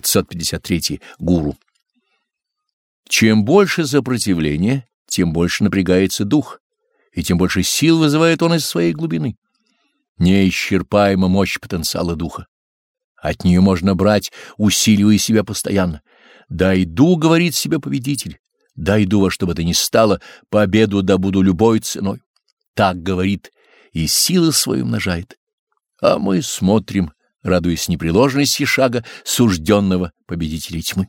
553. Гуру. Чем больше сопротивления, тем больше напрягается дух, и тем больше сил вызывает он из своей глубины. Неисчерпаема мощь потенциала духа. От нее можно брать, усиливая себя постоянно. «Дойду», — говорит себе победитель, «дойду во что бы то ни стало, победу добуду любой ценой». Так говорит и силы свою умножает. А мы смотрим, радуясь непреложности шага сужденного победителей тьмы.